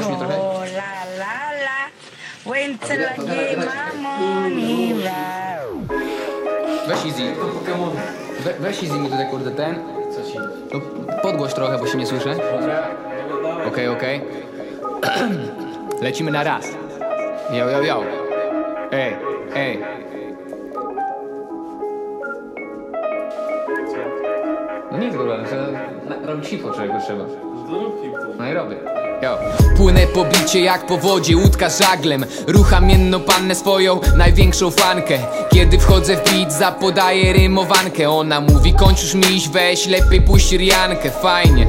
Oh la la la, wait till I get my money right. Weź easy. We, weź easy mi tutaj kurde ten. Co ci? No, podgłoś trochę, bo się nie słyszę. Dobra, dawaj. Okej, okej. Lecimy na raz. Yo, yo, yo. Ej, ej. No nic kurwa, że na- robić hip-hop czego trzeba. No i robię. Płynę po bicie jak po wodzie, łódka żaglem. Rucham mienną pannę swoją, największą fankę. Kiedy wchodzę w beat, zapodaję rymowankę. Ona mówi, kończ już miś, weź, lepiej puść riankę Fajnie,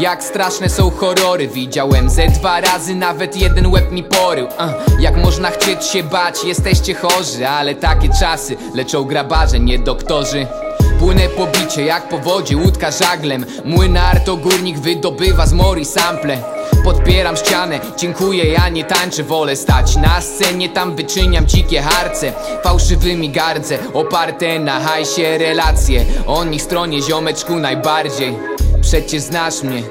Jak straszne są horrory. Widziałem ze dwa razy, nawet jeden łeb mi porył. Uh, Jak można chcieć się bać, jesteście chorzy Ale takie czasy, leczą grabarze, nie doktorzy Płynę po bicie jak po wodzie, łódka żaglem. Młynarz to górnik wydobywa z mori sample. Podpieram ścianę, dziękuję, ja nie tańczę. Wolę stać na scenie, tam wyczyniam dzikie harce. Fałszywymi gardzę, oparte na hajsie relacje. O nich stronie ziomeczku najbardziej. Przecież znasz mnie,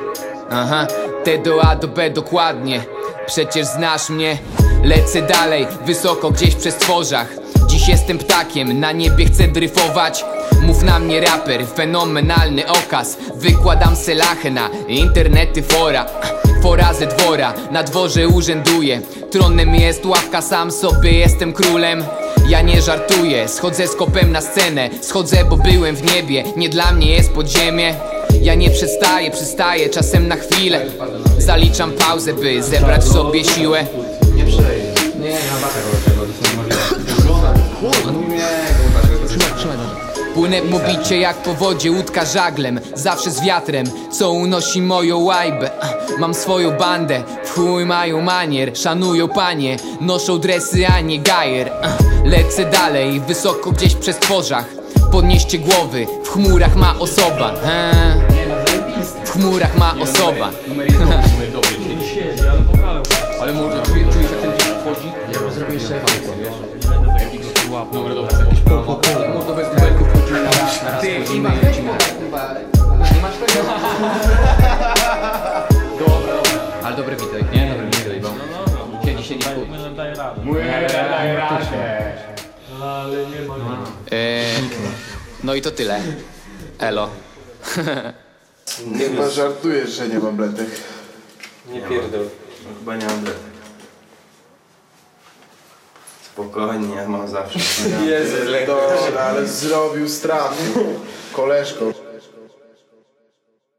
aha T do A do B dokładnie. Przecież znasz mnie. Lecę dalej, wysoko gdzieś przez tworzach Jestem ptakiem, na niebie chcę dryfować. Mów na mnie raper, fenomenalny okaz. Wykładam selachę na internety fora Fora ze dwora, na dworze urzęduję Tronem jest ławka, sam sobie jestem królem. Ja nie żartuję, schodzę z kopem na scenę. Schodzę, bo byłem w niebie, nie dla mnie jest podziemie. Ja nie przestaję, przystaję czasem na chwilę. Zaliczam pauzę, by zebrać w sobie siłę niemożliwe Płynę po bicie jak po wodzie, łódka żaglem Zawsze z wiatrem, co unosi moją łajbę Mam swoją bandę, w chuj mają manier Szanują panie, noszą dresy, a nie gajer Lecę dalej, wysoko gdzieś przez tworzach Podnieście głowy, w chmurach ma osoba. W chmurach ma osoba ale może czujesz jak ten wchodzi? Jeszcze Dobra, dobra, jakiś pop, Ale można bez dubelków wchodzić na raz Ty, weź chyba Nie masz tego? Dobra, Ale dobre witaj, nie? Dobre witaj, bo siedzi, siedzi. Mylem daje radę. Ale nie ma No i to tyle Elo Chyba żartujesz, że nie mam bletek. Nie pierdol. Chyba nie mam bletek. Spokojnie, ja mam zawsze. Dobra, ale zrobił straty. Koleżko.